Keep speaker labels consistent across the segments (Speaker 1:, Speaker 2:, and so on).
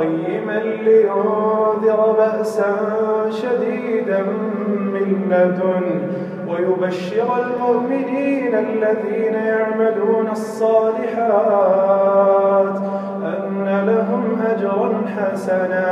Speaker 1: قيما لينذر بأسا شديدا من لدن ويبشر المؤمنين الذين يعملون الصالحات أن لهم أجرا حسنا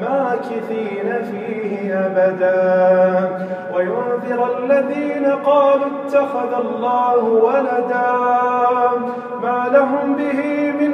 Speaker 1: ماكثين فيه أبدا. وينذر الذين قالوا اتخذ الله ولدا ما لهم به من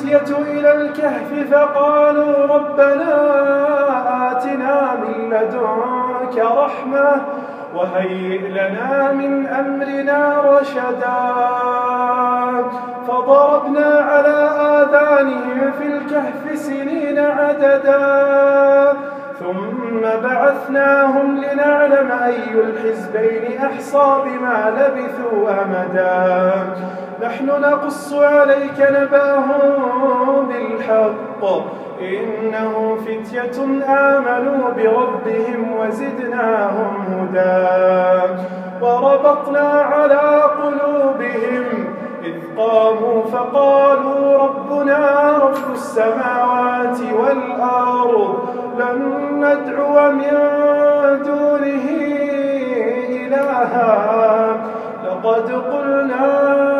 Speaker 1: الفتية إلى الكهف فقالوا ربنا آتنا من لدنك رحمة وهيئ لنا من أمرنا رشدا. فضربنا على آذانهم في الكهف سنين عددا. ثم بعثناهم لنعلم أي الحزبين أحصى بما لبثوا أمدا. نحن نقص عليك نباهم بالحق. إنه فتية آمنوا بربهم وزدناهم هدى. وربطنا على قلوبهم. إذ قاموا فقالوا ربنا رب السماوات والأرض لن ندعو من دونه إلها. لقد قلنا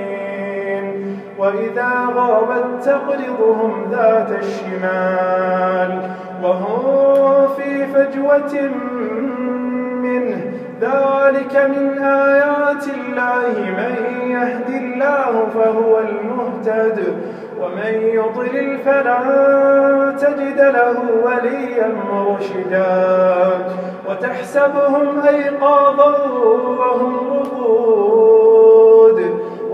Speaker 1: وإذا غربت تقرضهم ذات الشمال وهم في فجوة منه. ذلك من آيات الله. من يهد الله فهو المهتد ومن يضلل فلن تجد له وليا مرشدا. وتحسبهم أيقاظا وهم رقود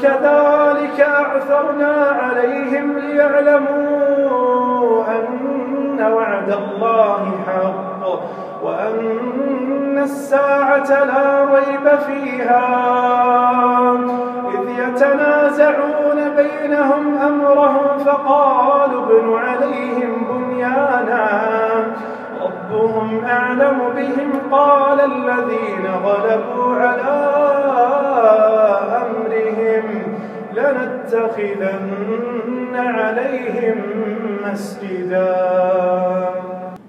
Speaker 1: وكذلك أعثرنا عليهم ليعلموا أن وعد الله حق وأن الساعة لا ريب فيها. إذ يتنازعون بينهم أمرهم فقالوا ابن عليهم بنيانا. ربهم أعلم بهم قال الذين لنتخذن عليهم مسجدا.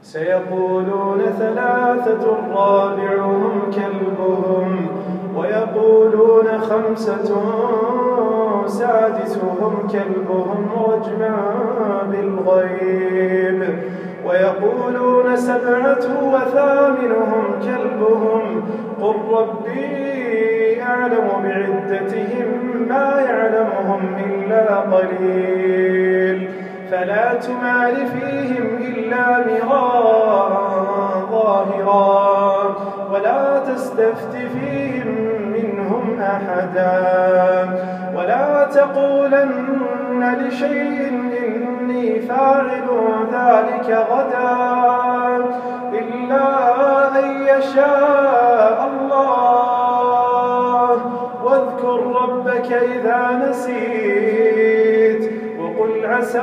Speaker 1: سيقولون ثلاثة رابعهم كلبهم ويقولون خمسة سادسهم كلبهم رجما بالغيب. ويقولون سبعة وثامنهم كلبهم قل ربي أعلم بعدتهم ما يعلمهم إلا قليل. فلا تمال فيهم إلا مراء ظاهرا ولا تستفت فيهم منهم أحدا. ولا تقولن لشيء إني فاعل ذلك غدا إلا أن يشاء الله. ربك إذا نسيت. وقل عسى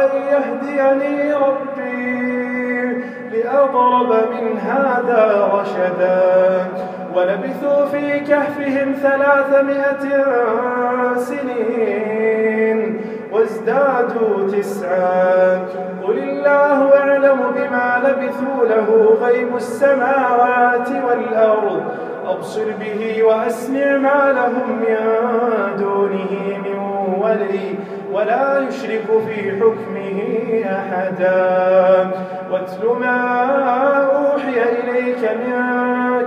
Speaker 1: أن يهديني ربي لأقرب من هذا رشدا. ولبثوا في كهفهم ثلاثمائة سنين وازدادوا تسعا. قل الله أعلم بما لبثوا له غيب السماوات والأرض أبصر به وأسمع ما لهم من دونه من ولي ولا يشرك في حكمه أحدا. واتل ما أوحي إليك من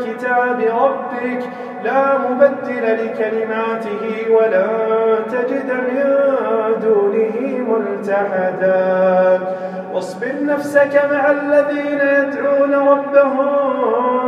Speaker 1: كتاب ربك لا مبدل لكلماته ولا تجد من دونه ملتحدا. واصبر نفسك مع الذين يدعون ربهم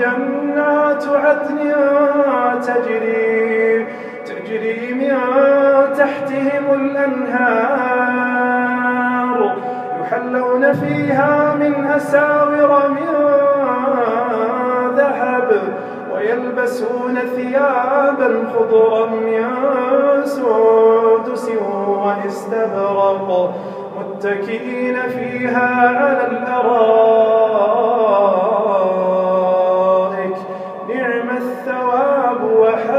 Speaker 1: جنات عدن تجري تجري من تحتهم الأنهار يحلون فيها من أساور من ذهب ويلبسون ثيابا خضرا من سندس واستبرق متكئين فيها على الأرائك.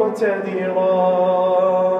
Speaker 1: مقتدرا